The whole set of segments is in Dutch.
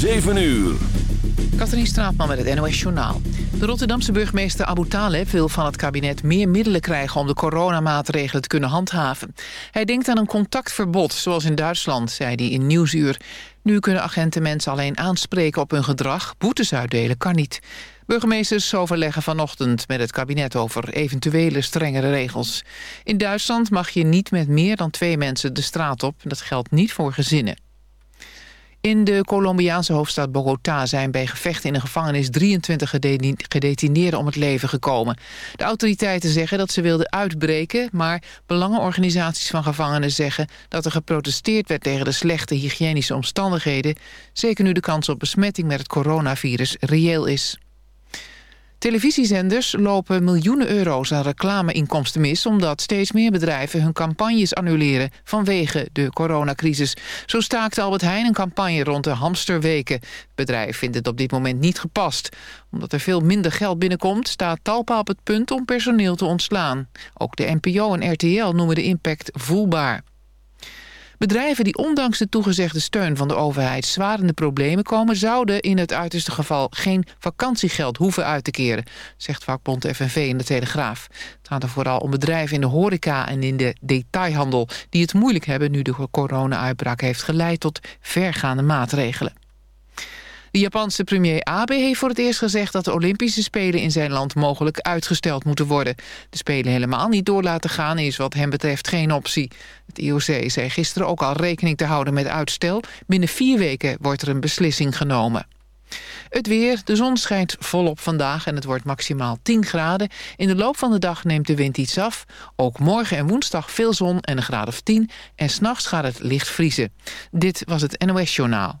7 uur. Katrien Straatman met het NOS Journaal. De Rotterdamse burgemeester Abu Taleb wil van het kabinet meer middelen krijgen... om de coronamaatregelen te kunnen handhaven. Hij denkt aan een contactverbod, zoals in Duitsland, zei hij in Nieuwsuur. Nu kunnen agenten mensen alleen aanspreken op hun gedrag. Boetes uitdelen kan niet. Burgemeesters overleggen vanochtend met het kabinet over eventuele strengere regels. In Duitsland mag je niet met meer dan twee mensen de straat op. Dat geldt niet voor gezinnen. In de Colombiaanse hoofdstad Bogota zijn bij gevechten in een gevangenis 23 gedetineerden om het leven gekomen. De autoriteiten zeggen dat ze wilden uitbreken, maar belangenorganisaties van gevangenen zeggen dat er geprotesteerd werd tegen de slechte hygiënische omstandigheden, zeker nu de kans op besmetting met het coronavirus reëel is. Televisiezenders lopen miljoenen euro's aan reclameinkomsten mis... omdat steeds meer bedrijven hun campagnes annuleren vanwege de coronacrisis. Zo staakt Albert Heijn een campagne rond de hamsterweken. Het bedrijf vindt het op dit moment niet gepast. Omdat er veel minder geld binnenkomt... staat Talpa op het punt om personeel te ontslaan. Ook de NPO en RTL noemen de impact voelbaar. Bedrijven die ondanks de toegezegde steun van de overheid zwaar in de problemen komen... zouden in het uiterste geval geen vakantiegeld hoeven uit te keren... zegt vakbond FNV in de Telegraaf. Het gaat er vooral om bedrijven in de horeca en in de detailhandel... die het moeilijk hebben nu de corona-uitbraak heeft geleid tot vergaande maatregelen. De Japanse premier Abe heeft voor het eerst gezegd dat de Olympische Spelen in zijn land mogelijk uitgesteld moeten worden. De Spelen helemaal niet door laten gaan is wat hem betreft geen optie. Het IOC zei gisteren ook al rekening te houden met uitstel. Binnen vier weken wordt er een beslissing genomen. Het weer, de zon schijnt volop vandaag en het wordt maximaal 10 graden. In de loop van de dag neemt de wind iets af. Ook morgen en woensdag veel zon en een graad of 10. En s'nachts gaat het licht vriezen. Dit was het NOS Journaal.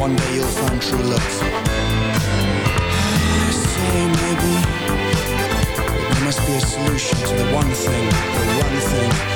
One day you'll find true love. I Say maybe There must be a solution to the one thing The one thing.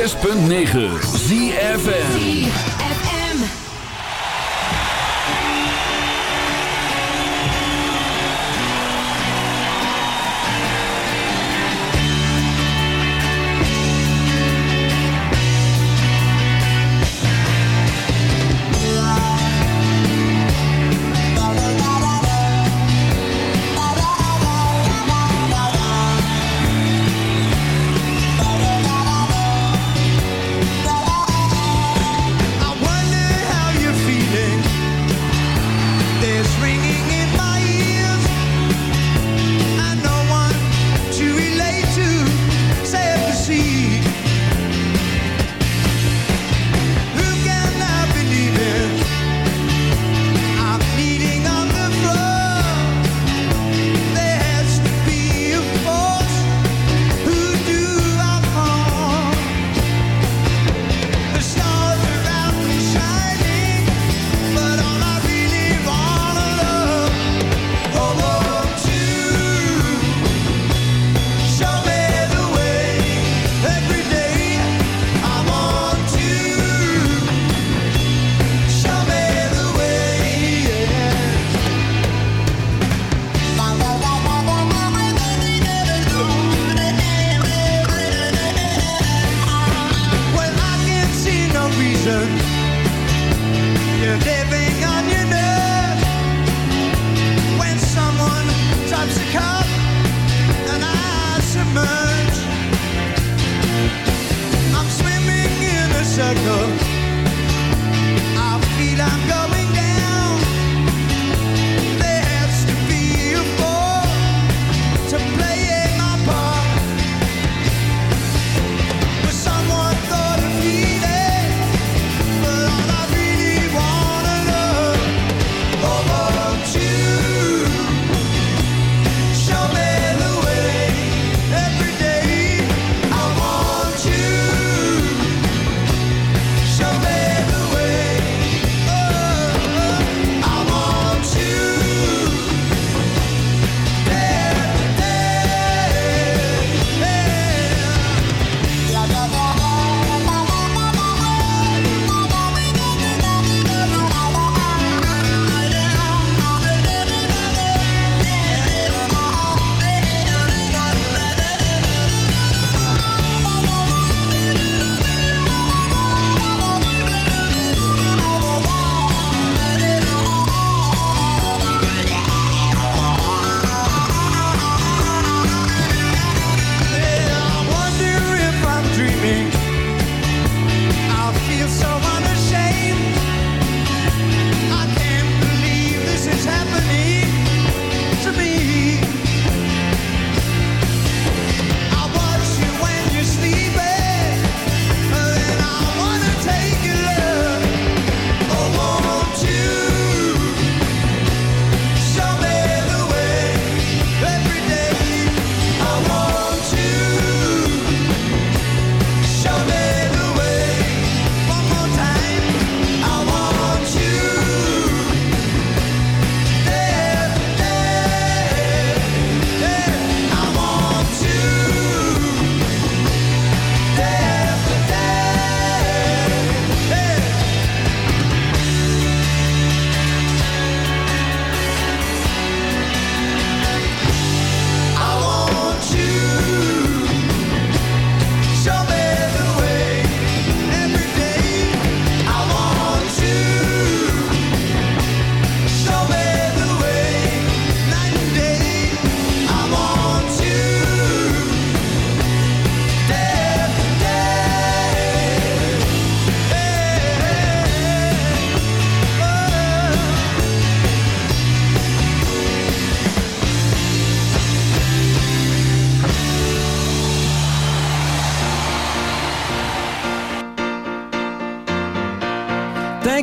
6.9 ZFN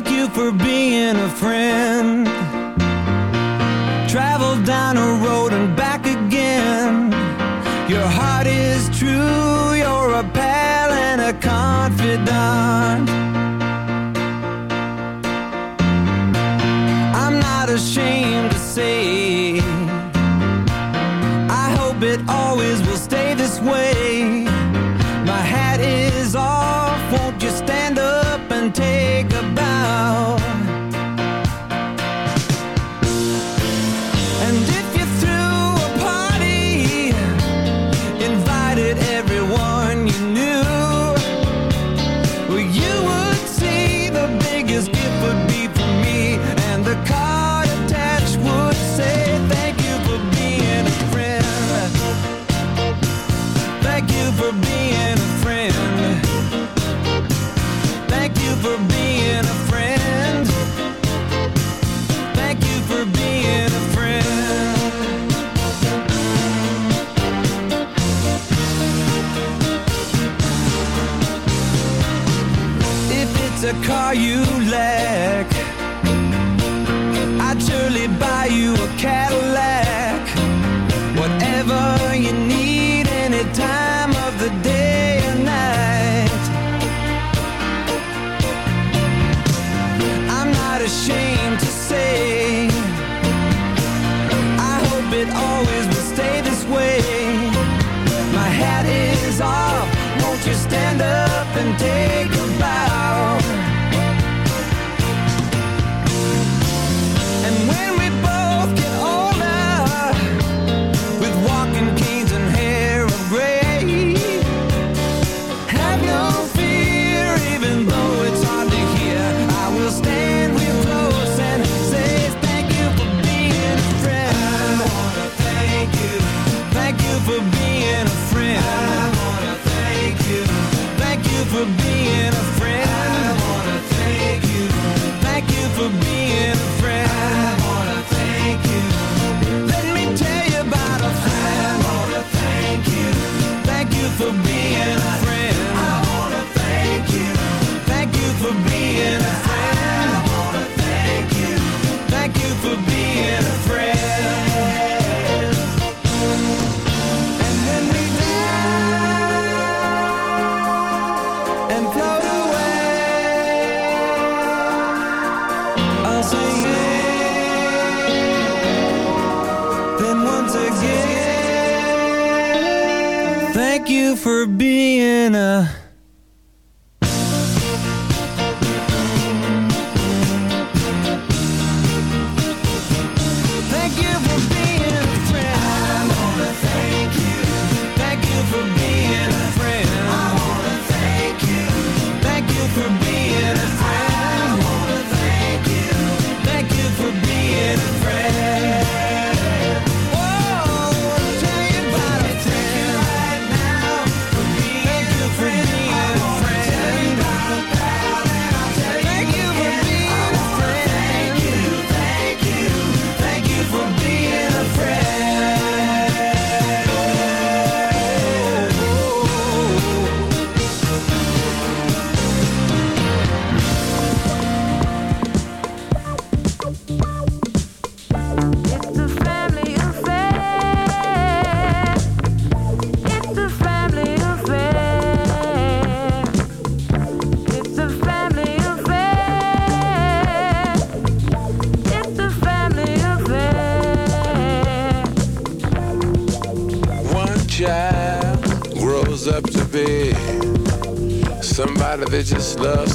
thank you for being a friend. Travel down a road and back again. Your heart is true, you're a pal and a confidant. I'm not ashamed to say, I hope it always will stay this way. My hat is off, won't you stand up and take a bow?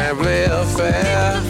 family affair.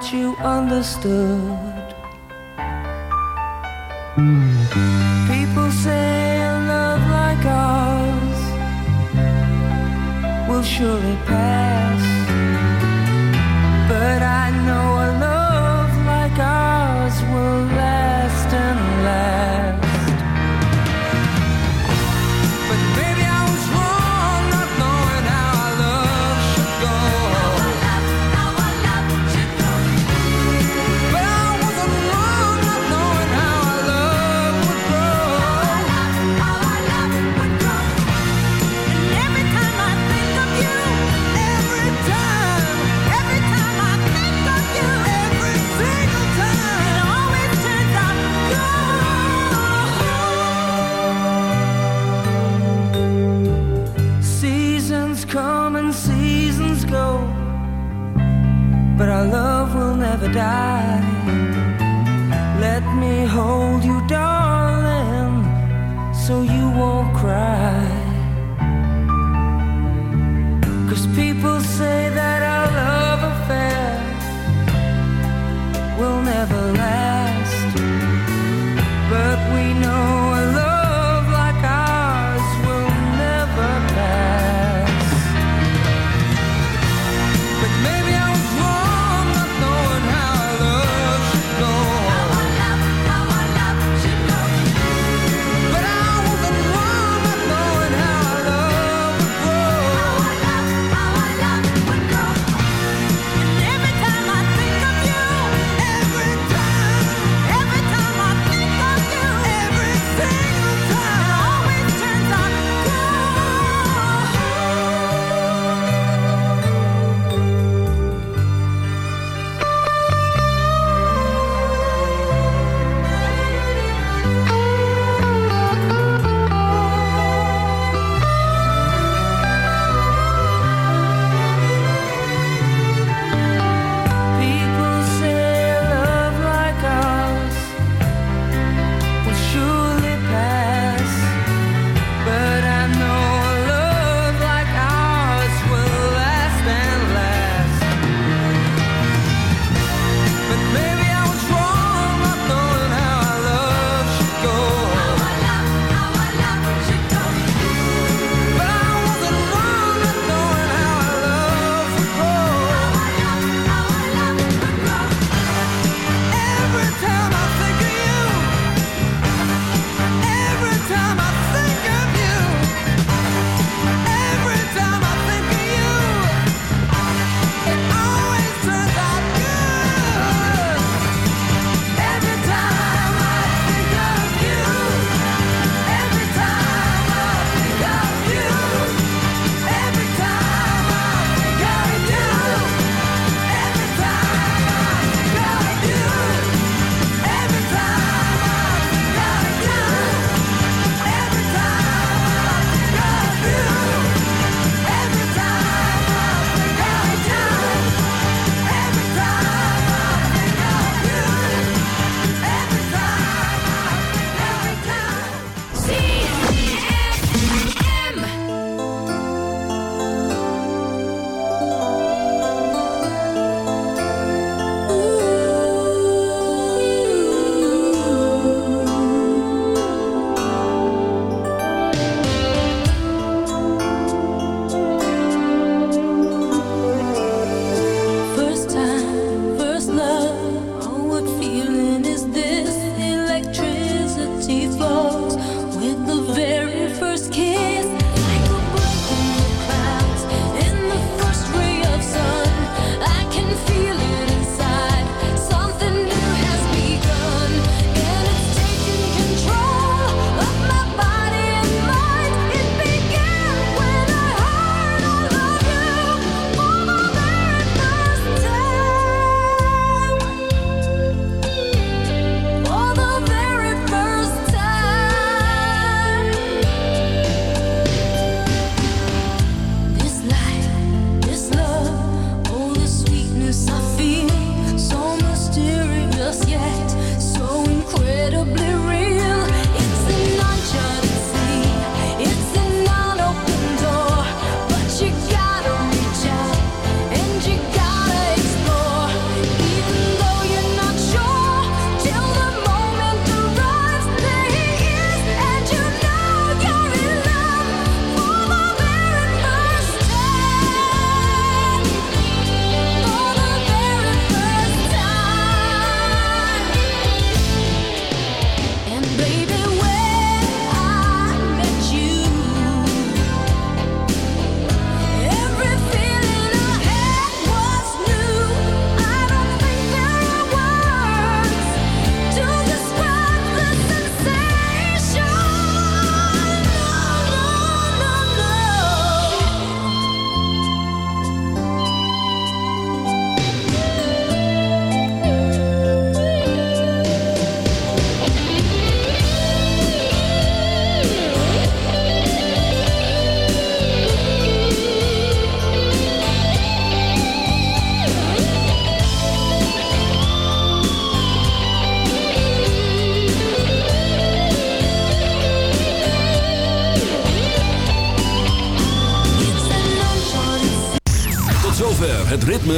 that you understood. Die.